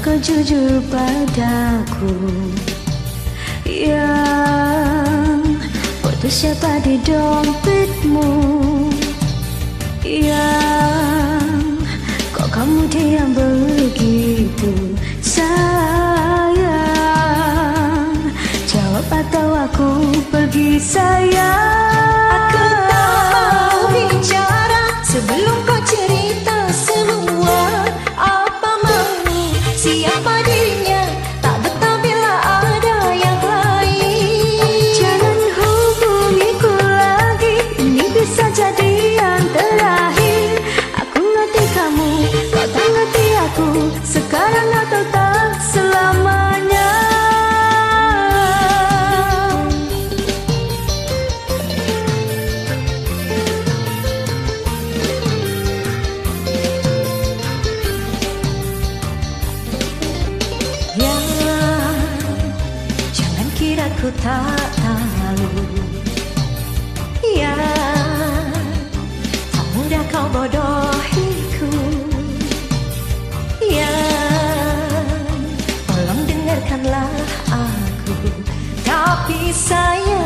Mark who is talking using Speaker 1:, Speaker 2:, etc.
Speaker 1: Kau jujur padaku. Yang foto siapa di dompetmu? Yang kok kamu diam begitu
Speaker 2: ku tak tahu. Ya, tak mudah kau bodohiku. Ya, tolong dengarkanlah aku. Tapi sayang